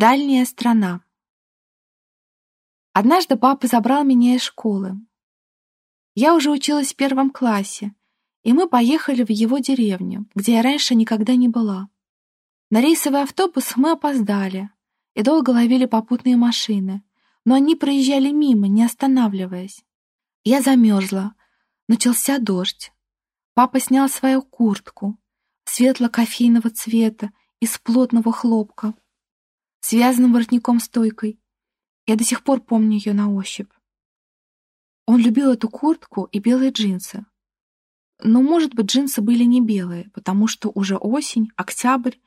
Дальняя страна. Однажды папа забрал меня из школы. Я уже училась в первом классе, и мы поехали в его деревню, где я раньше никогда не была. На рейсовый автобус мы опоздали и долго ловили попутные машины, но они проезжали мимо, не останавливаясь. Я замерзла. Начался дождь. Папа снял свою куртку, светло-кофейного цвета, из плотного хлопка, связанным воротником-стойкой. Я до сих пор помню ее на ощупь. Он любил эту куртку и белые джинсы. Но, может быть, джинсы были не белые, потому что уже осень, октябрь,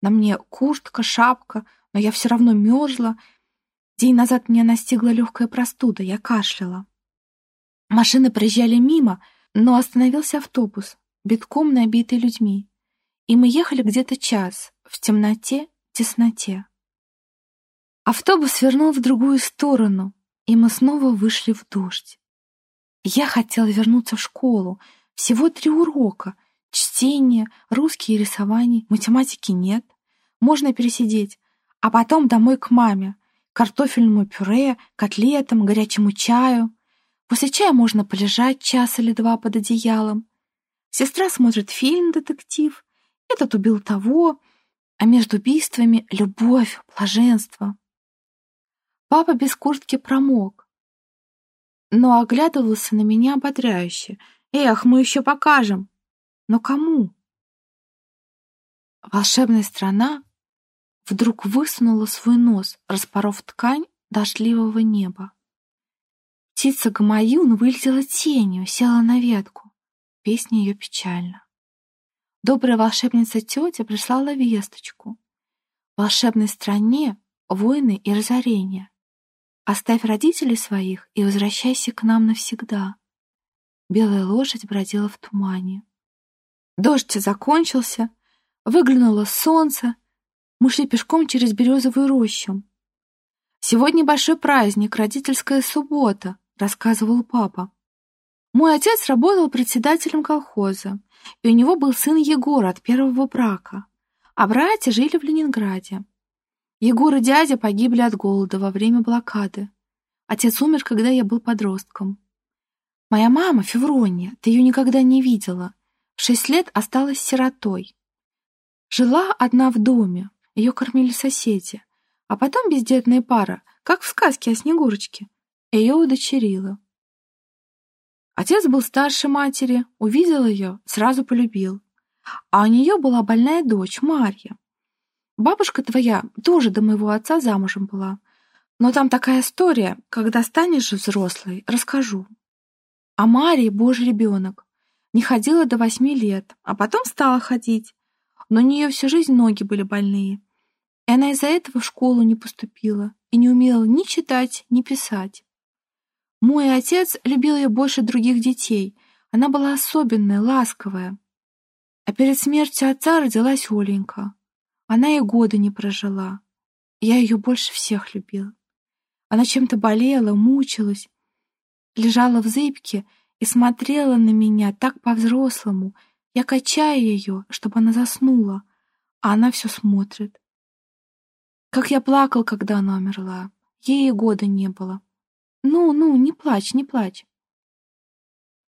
на мне куртка, шапка, но я все равно мерзла. День назад меня настигла легкая простуда, я кашляла. Машины проезжали мимо, но остановился автобус, битком набитый людьми. И мы ехали где-то час, в темноте, тесноте. Автобус свернул в другую сторону, и мы снова вышли в дождь. Я хотела вернуться в школу. Всего три урока. Чтение, русский и рисование, математики нет. Можно пересидеть. А потом домой к маме. Картофельному пюре, котлетам, горячему чаю. После чая можно полежать час или два под одеялом. Сестра смотрит фильм «Детектив». Этот убил того, а между убийствами — любовь, блаженство. Папа без куртки промок, но оглядывался на меня ободряюще. «Эх, мы еще покажем!» «Но кому?» Волшебная страна вдруг высунула свой нос, распоров ткань дождливого неба. Птица Гамаюн вылетела тенью, села на ветку. Песня ее печальна. Добрая волшебница тетя прислала весточку. В волшебной стране войны и разорения. Оставь родителей своих и возвращайся к нам навсегда. Белая лошадь бродила в тумане. Дождь закончился, выглянуло солнце. Мы шли пешком через березовую рощу. «Сегодня большой праздник, родительская суббота», — рассказывал папа. Мой отец работал председателем колхоза, и у него был сын Егор от первого брака, а братья жили в Ленинграде. Егор и дядя погибли от голода во время блокады. Отец умер, когда я был подростком. Моя мама, Феврония, ты ее никогда не видела. В шесть лет осталась сиротой. Жила одна в доме, ее кормили соседи. А потом бездетная пара, как в сказке о Снегурочке, ее удочерила. Отец был старше матери, увидел ее, сразу полюбил. А у нее была больная дочь, Марья. Бабушка твоя тоже до моего отца замужем была. Но там такая история, когда станешь взрослой, расскажу. А Мария — божий ребенок. Не ходила до восьми лет, а потом стала ходить. Но у нее всю жизнь ноги были больные. И она из-за этого в школу не поступила и не умела ни читать, ни писать. Мой отец любил ее больше других детей. Она была особенная, ласковая. А перед смертью отца родилась Оленька. Она и года не прожила. Я ее больше всех любила. Она чем-то болела, мучилась, лежала в зыбке и смотрела на меня так по-взрослому. Я качаю ее, чтобы она заснула, а она все смотрит. Как я плакал, когда она умерла. Ей и года не было. Ну, ну, не плачь, не плачь.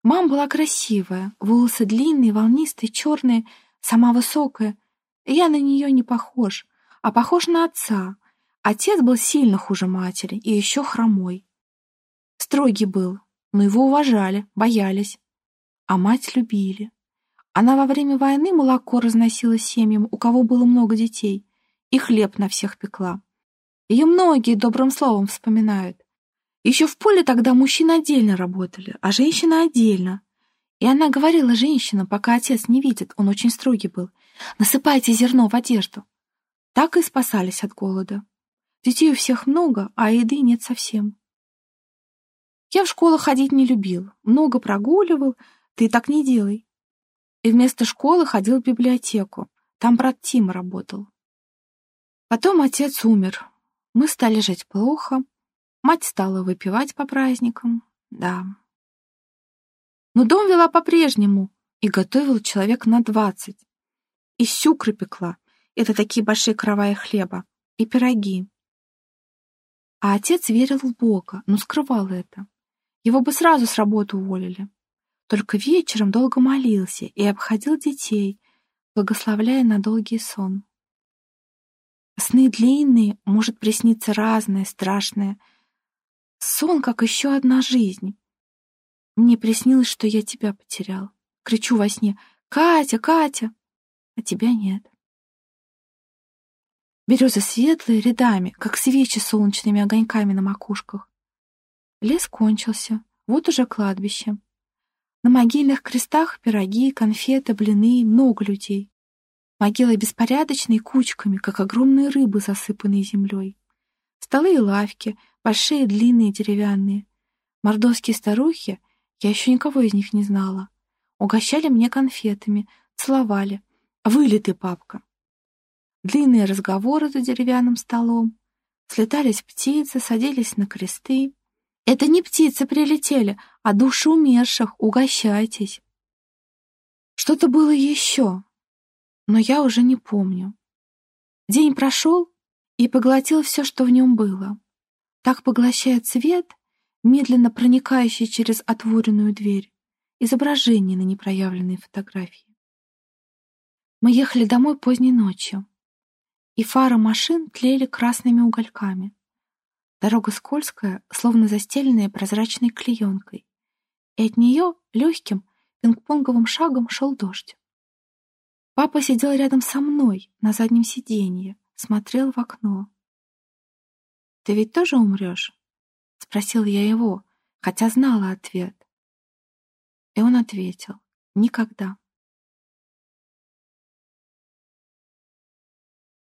Мама была красивая, волосы длинные, волнистые, черные, сама высокая. Я на нее не похож, а похож на отца. Отец был сильно хуже матери и еще хромой. Строгий был, но его уважали, боялись. А мать любили. Она во время войны молоко разносила семьям, у кого было много детей, и хлеб на всех пекла. Ее многие добрым словом вспоминают. Еще в поле тогда мужчины отдельно работали, а женщины отдельно. И она говорила женщинам, пока отец не видит, он очень строгий был, насыпайте зерно в одежду. Так и спасались от голода. Детей у всех много, а еды нет совсем. Я в школу ходить не любил, много прогуливал, ты так не делай. И вместо школы ходил в библиотеку, там брат Тима работал. Потом отец умер, мы стали жить плохо, мать стала выпивать по праздникам, да. Но дом вела по-прежнему и готовил человек на двадцать. И сюкры пекла. Это такие большие кровая хлеба. и пироги. А отец верил в Бога, но скрывал это. Его бы сразу с работы уволили. Только вечером долго молился и обходил детей, благословляя на долгий сон. Сны длинные, может присниться разное, страшное. Сон, как еще одна жизнь. Мне приснилось, что я тебя потерял. Кричу во сне «Катя, Катя!» А тебя нет. Березы светлые рядами, как свечи с солнечными огоньками на макушках. Лес кончился, вот уже кладбище. На могильных крестах пироги, конфеты, блины, много людей. Могилы беспорядочные кучками, как огромные рыбы, засыпанные землей. Столы и лавки, большие, длинные, деревянные. Мордовские старухи, я еще никого из них не знала, угощали мне конфетами, целовали. Вылитый папка. Длинные разговоры за деревянным столом. Слетались птицы, садились на кресты. Это не птицы прилетели, а души умерших. Угощайтесь. Что-то было еще, но я уже не помню. День прошел и поглотил все, что в нем было. Так поглощает свет, медленно проникающий через отворенную дверь, изображение на непроявленной фотографии. Мы ехали домой поздней ночью и фары машин тлели красными угольками. Дорога скользкая, словно застеленная прозрачной клеенкой, и от нее легким пинг-понговым шагом шел дождь. Папа сидел рядом со мной на заднем сиденье, смотрел в окно. «Ты ведь тоже умрешь?» — спросил я его, хотя знала ответ. И он ответил «Никогда».